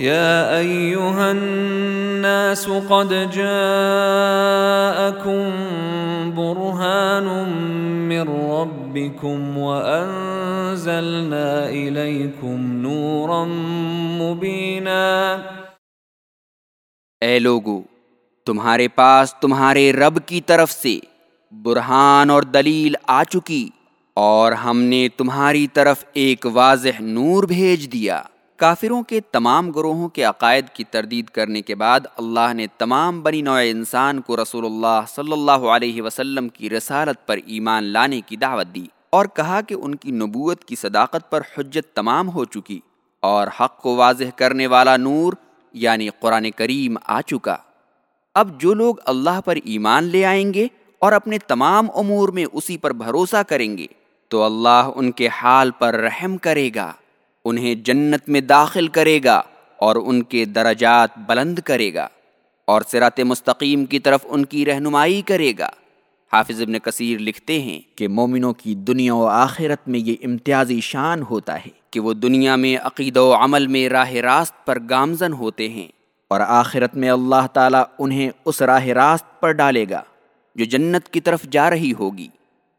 يا أيها الناس قد جاءكم برهان من ربكم وأنزلنا إليكم نورا مبينا اے لوگو، تمہارے پاس تمہارے رب کی طرف سے برہان اور دلیل آ چکی اور ہم نے تمہاری طرف ایک واضح نور بھیج دیا۔ کافروں کے تمام گروہوں کے عقائد کی تردید کرنے کے بعد اللہ نے تمام بنی نوع انسان کو رسول اللہ صلی اللہ علیہ وسلم کی رسالت پر ایمان لانے کی دعوت دی اور کہا کہ ان کی نبوت کی صداقت پر حجت تمام ہو چکی اور حق کو واضح کرنے والا نور یعنی قرآن کریم آ چکا۔ اب جو لوگ اللہ پر ایمان لے آئیں گے اور اپنے تمام امور میں اسی پر بھروسہ کریں گے تو اللہ ان کے حال پر رحم کرے گا۔ انہیں جنت میں داخل کرے گا اور ان کے درجات بلند کرے گا اور سرات مستقیم کی طرف ان کی رہنمائی کرے گا۔ حافظ ابن کثیر لکھتے ہیں کہ مومنوں کی دنیا و آخرت میں یہ امتیازی شان ہوتا ہے کہ وہ دنیا میں عقید و عمل میں راہ راست پر گامزن ہوتے ہیں اور آخرت میں اللہ تعالیٰ انہیں اس راہ راست پر ڈالے گا جو جنت کی طرف جا رہی ہوگی۔